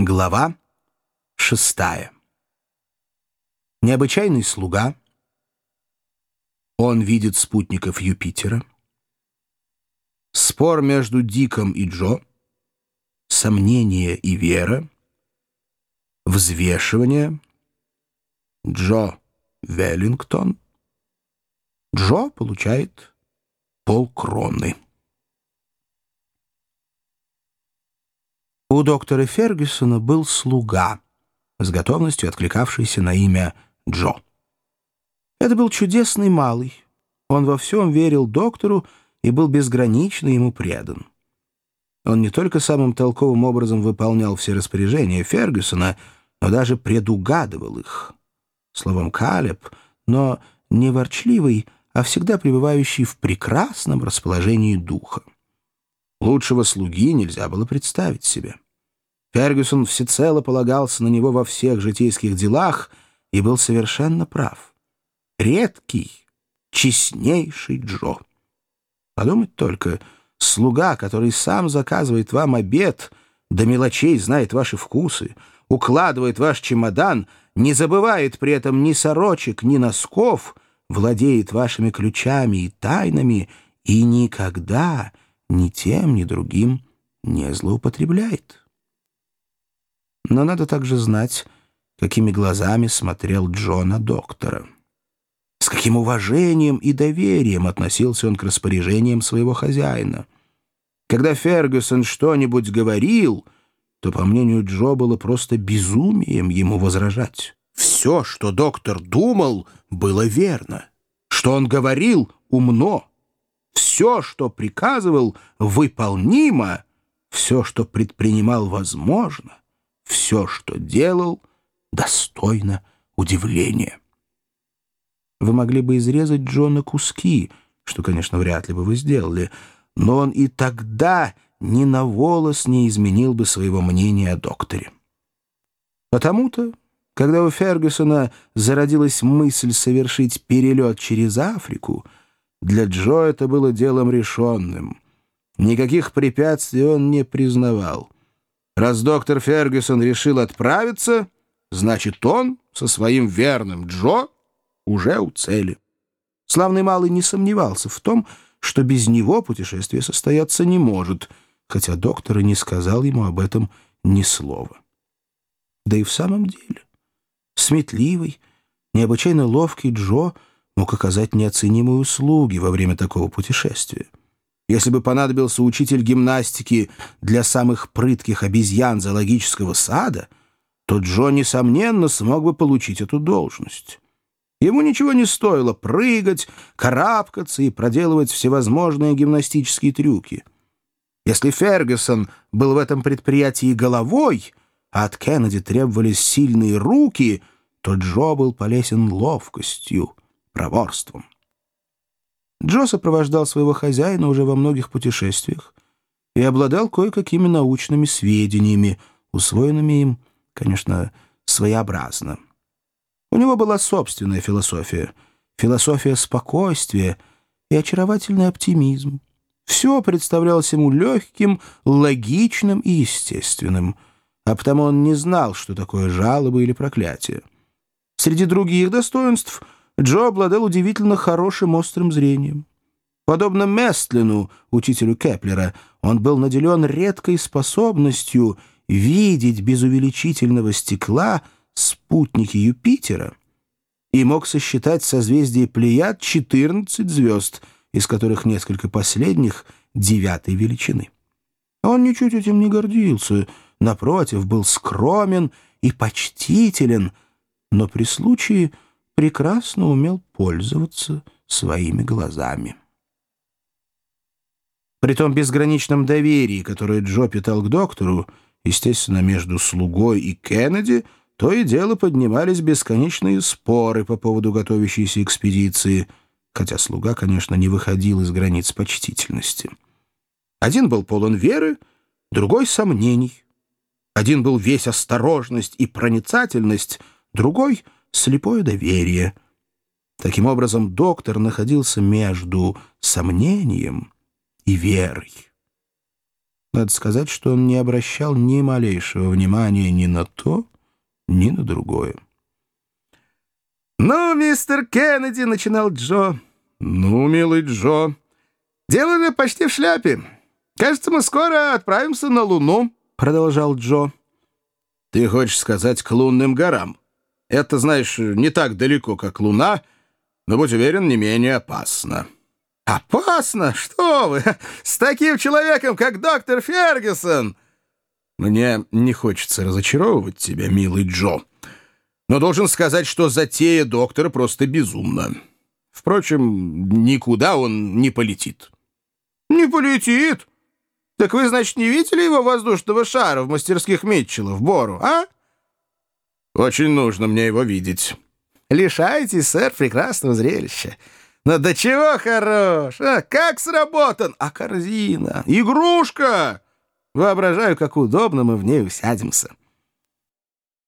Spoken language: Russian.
Глава шестая. Необычайный слуга. Он видит спутников Юпитера. Спор между Диком и Джо. Сомнение и вера. Взвешивание. Джо Веллингтон. Джо получает полкроны. У доктора Фергюсона был слуга, с готовностью откликавшийся на имя Джо. Это был чудесный малый. Он во всем верил доктору и был безгранично ему предан. Он не только самым толковым образом выполнял все распоряжения Фергюсона, но даже предугадывал их. Словом, Калеб, но не ворчливый, а всегда пребывающий в прекрасном расположении духа. Лучшего слуги нельзя было представить себе. Фергюсон всецело полагался на него во всех житейских делах и был совершенно прав. Редкий, честнейший Джо. Подумать только, слуга, который сам заказывает вам обед, до мелочей знает ваши вкусы, укладывает ваш чемодан, не забывает при этом ни сорочек, ни носков, владеет вашими ключами и тайнами и никогда ни тем, ни другим не злоупотребляет. Но надо также знать, какими глазами смотрел Джона доктора. С каким уважением и доверием относился он к распоряжениям своего хозяина. Когда Фергюсон что-нибудь говорил, то, по мнению Джо, было просто безумием ему возражать. Все, что доктор думал, было верно. Что он говорил, умно. Все, что приказывал, выполнимо. Все, что предпринимал, возможно все, что делал, достойно удивления. Вы могли бы изрезать Джона куски, что, конечно, вряд ли бы вы сделали, но он и тогда ни на волос не изменил бы своего мнения о докторе. Потому-то, когда у Фергюсона зародилась мысль совершить перелет через Африку, для Джо это было делом решенным. Никаких препятствий он не признавал — Раз доктор Фергюсон решил отправиться, значит, он со своим верным Джо уже у цели. Славный малый не сомневался в том, что без него путешествие состояться не может, хотя доктор и не сказал ему об этом ни слова. Да и в самом деле, сметливый, необычайно ловкий Джо мог оказать неоценимые услуги во время такого путешествия. Если бы понадобился учитель гимнастики для самых прытких обезьян зоологического сада, то Джо, несомненно, смог бы получить эту должность. Ему ничего не стоило прыгать, карабкаться и проделывать всевозможные гимнастические трюки. Если Фергюсон был в этом предприятии головой, а от Кеннеди требовались сильные руки, то Джо был полезен ловкостью, проворством. Джо сопровождал своего хозяина уже во многих путешествиях и обладал кое-какими научными сведениями, усвоенными им, конечно, своеобразно. У него была собственная философия, философия спокойствия и очаровательный оптимизм. Все представлялось ему легким, логичным и естественным, а потому он не знал, что такое жалобы или проклятие. Среди других достоинств — Джо обладал удивительно хорошим острым зрением. Подобно Местлину, учителю Кеплера, он был наделен редкой способностью видеть без увеличительного стекла спутники Юпитера и мог сосчитать созвездие Плеяд 14 звезд, из которых несколько последних девятой величины. Он ничуть этим не гордился, напротив, был скромен и почтителен, но при случае — прекрасно умел пользоваться своими глазами. При том безграничном доверии, которое Джо питал к доктору, естественно, между слугой и Кеннеди, то и дело поднимались бесконечные споры по поводу готовящейся экспедиции, хотя слуга, конечно, не выходил из границ почтительности. Один был полон веры, другой — сомнений. Один был весь осторожность и проницательность, другой — слепое доверие. Таким образом, доктор находился между сомнением и верой. Надо сказать, что он не обращал ни малейшего внимания ни на то, ни на другое. «Ну, мистер Кеннеди», — начинал Джо. «Ну, милый Джо». «Дело почти в шляпе. Кажется, мы скоро отправимся на Луну», — продолжал Джо. «Ты хочешь сказать к лунным горам? Это, знаешь, не так далеко, как Луна, но, будь уверен, не менее опасно». «Опасно? Что вы? С таким человеком, как доктор Фергюсон!» «Мне не хочется разочаровывать тебя, милый Джо, но должен сказать, что затея доктора просто безумна. Впрочем, никуда он не полетит». «Не полетит? Так вы, значит, не видели его воздушного шара в мастерских Митчелла в Бору, а?» «Очень нужно мне его видеть». «Лишаетесь, сэр, прекрасного зрелища». «Ну до чего хорош! А, как сработан! А корзина! Игрушка!» Воображаю, как удобно мы в ней усядемся.